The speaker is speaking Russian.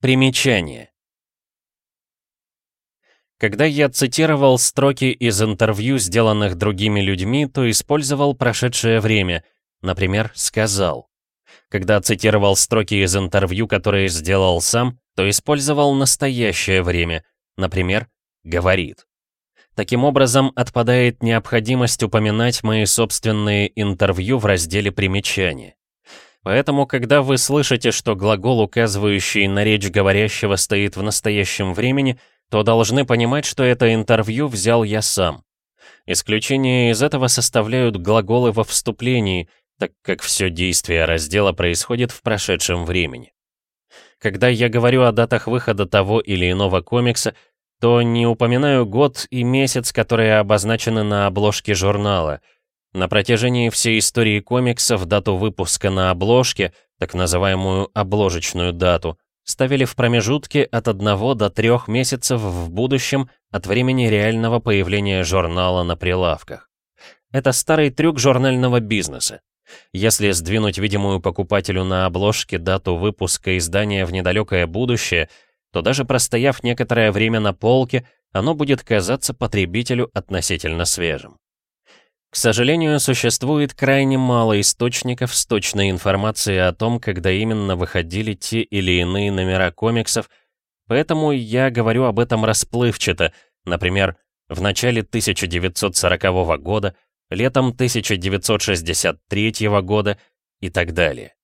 Примечание. Когда я цитировал строки из интервью, сделанных другими людьми, то использовал прошедшее время, например, «сказал». Когда цитировал строки из интервью, которые сделал сам, то использовал настоящее время, например, «говорит». Таким образом, отпадает необходимость упоминать мои собственные интервью в разделе «Примечания». Поэтому, когда вы слышите, что глагол, указывающий на речь говорящего, стоит в настоящем времени, то должны понимать, что это интервью взял я сам. Исключение из этого составляют глаголы во вступлении, так как все действие раздела происходит в прошедшем времени. Когда я говорю о датах выхода того или иного комикса, то не упоминаю год и месяц, которые обозначены на обложке журнала. На протяжении всей истории комиксов дату выпуска на обложке, так называемую обложечную дату, ставили в промежутке от 1 до 3 месяцев в будущем от времени реального появления журнала на прилавках. Это старый трюк журнального бизнеса. Если сдвинуть видимую покупателю на обложке дату выпуска издания в недалекое будущее, то даже простояв некоторое время на полке, оно будет казаться потребителю относительно свежим. К сожалению, существует крайне мало источников с точной информацией о том, когда именно выходили те или иные номера комиксов, поэтому я говорю об этом расплывчато, например, в начале 1940 года, летом 1963 года и так далее.